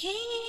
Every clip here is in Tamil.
Hey!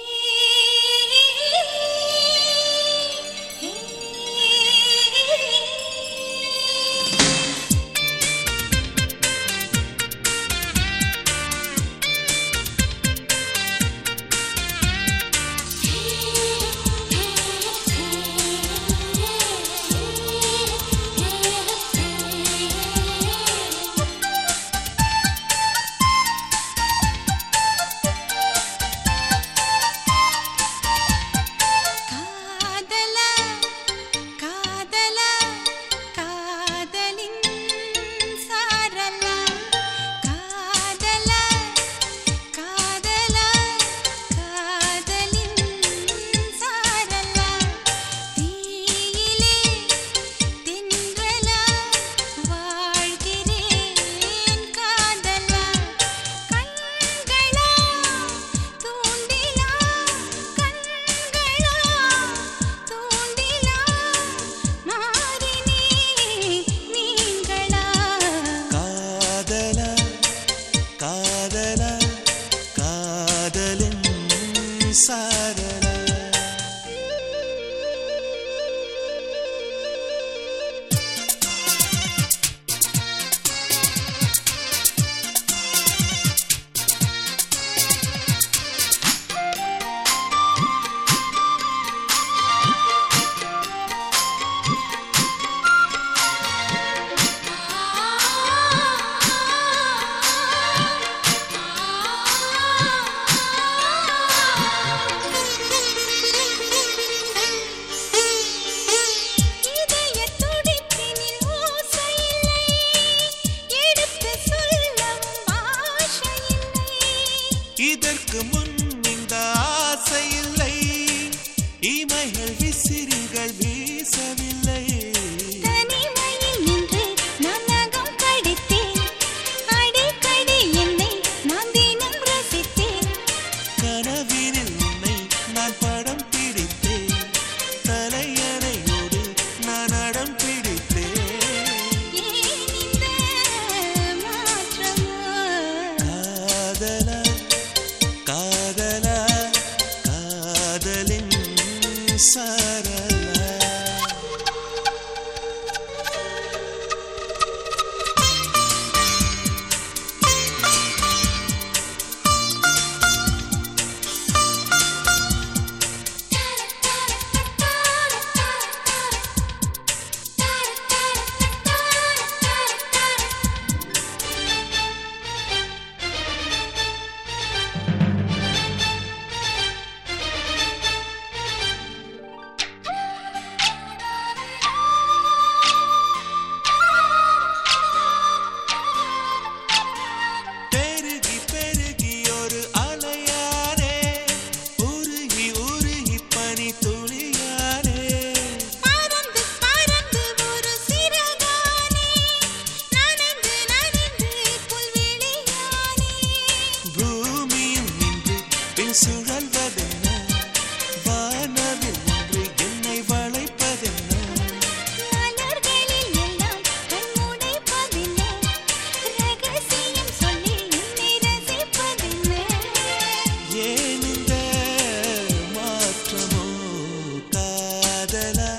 எனக்கு முன் இந்த ஆசை இல்லை. இமைகள் sun. Adela.